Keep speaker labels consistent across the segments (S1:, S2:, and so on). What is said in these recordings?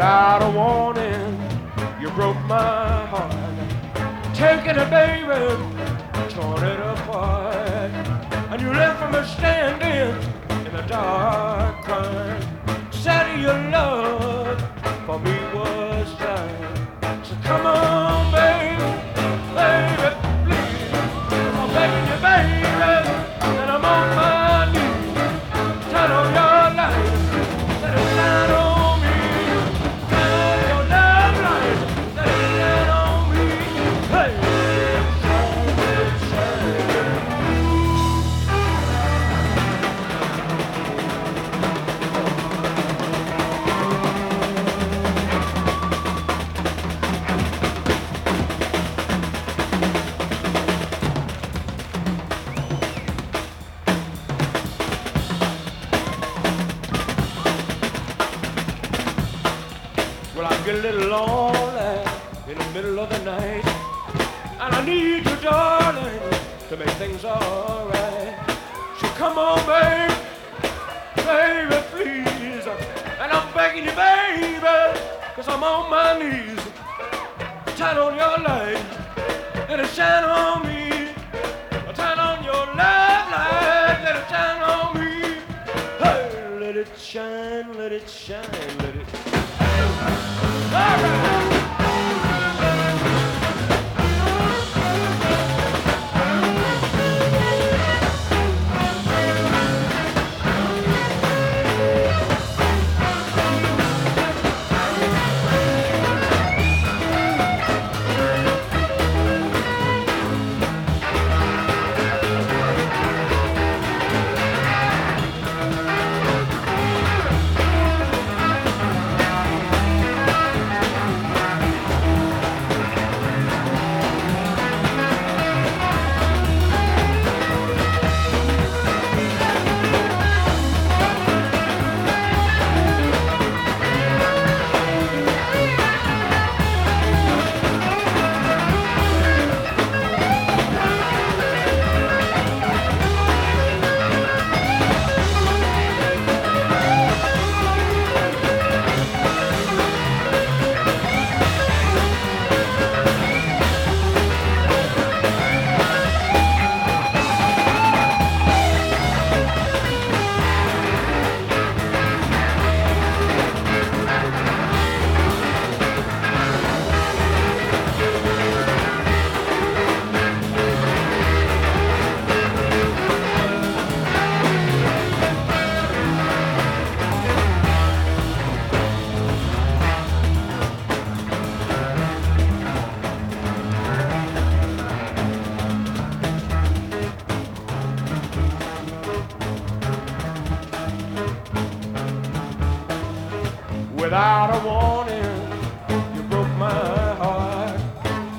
S1: Without a warning, you broke my heart. Taking it, baby, torn it apart. And you left me standing in the dark, crying. Said your love for me was a little lonely in the middle of the night, and I need you, darling, to make things alright. So come on, babe, baby, please. And I'm begging you, baby, cause I'm on my knees. Turn on your light, let it shine on me. Turn on your love light, let it shine on me. Hey, let it shine, let it shine, Without a warning, you broke my heart.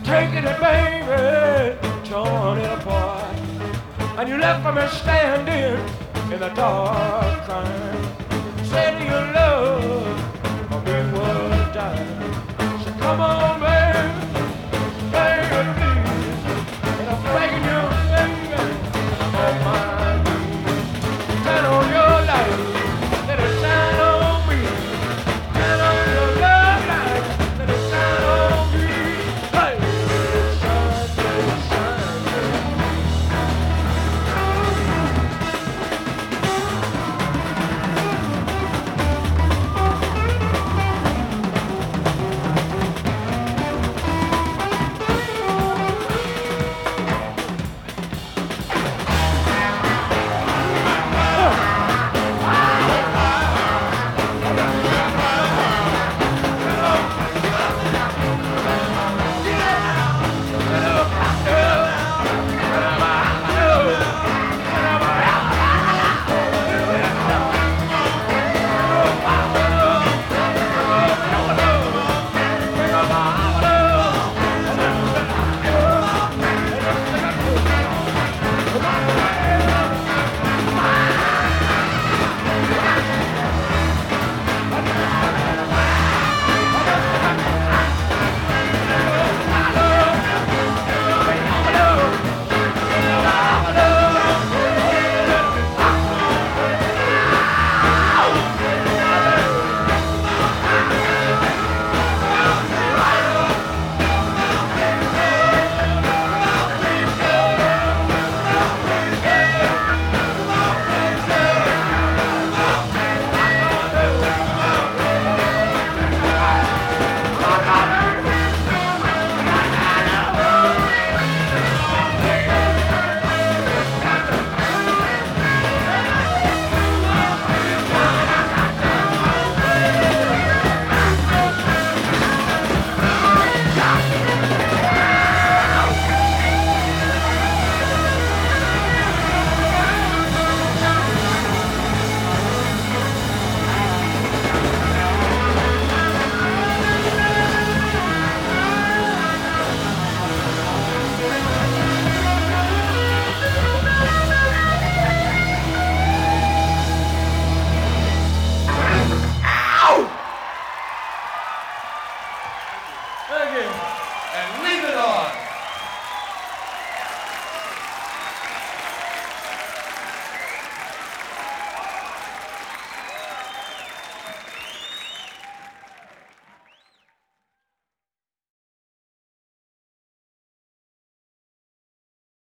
S1: Taking it, baby, torn it apart. And you left me standing in the dark, crying. Said your